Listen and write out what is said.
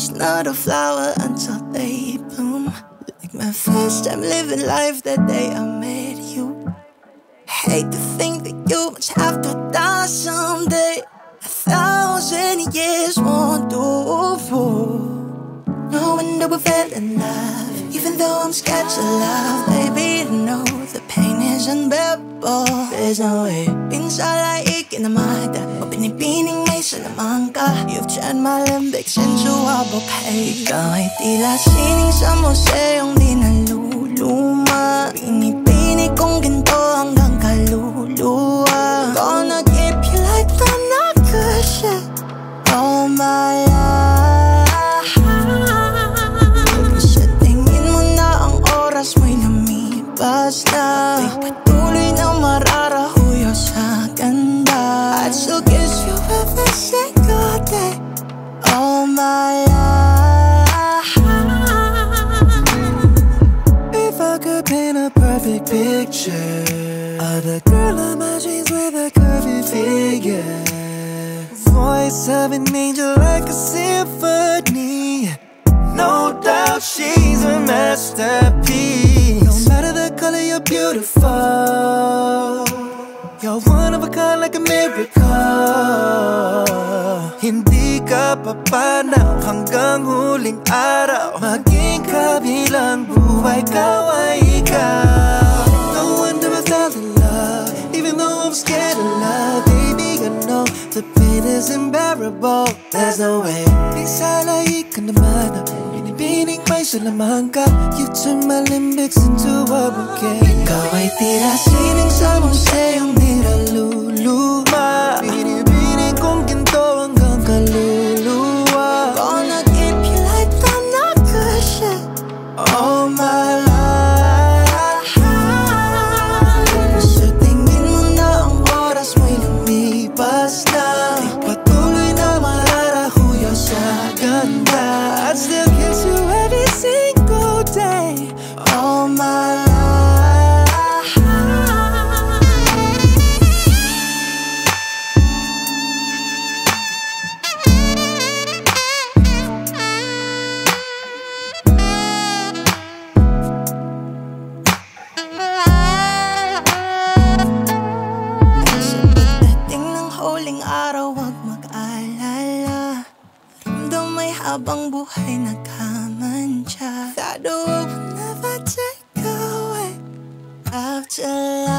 Flowers not a flower until they bloom. Like my first time living life that day I met you. Hate to think that you must have to die someday. A thousand years won't do. No wonder we fell in love. Even though I'm scared to love, baby, unbearable. There's no way. Inshallah, ikinamada. O pinipining may salamang ka. You've turned my limbics into a bouquet. Ikaw ay tila sining sa museong di naluluma. The girl of my dreams with a curvy figure, voice of an angel like a symphony. No doubt she's a masterpiece. No matter the color, you're beautiful. You're one of a kind like a miracle. Hindi ka papanaw hanggang huling araw Maging kabilang buhay ka ay ikaw of love Baby, I know the pain is unbearable. There's no way. Isalay ka naman Binibining may salamang ka You turn my limbics into a bouquet. Ikaw ay tira sining sa museong niluluma habang buhay nagkamantya That the world will never take away After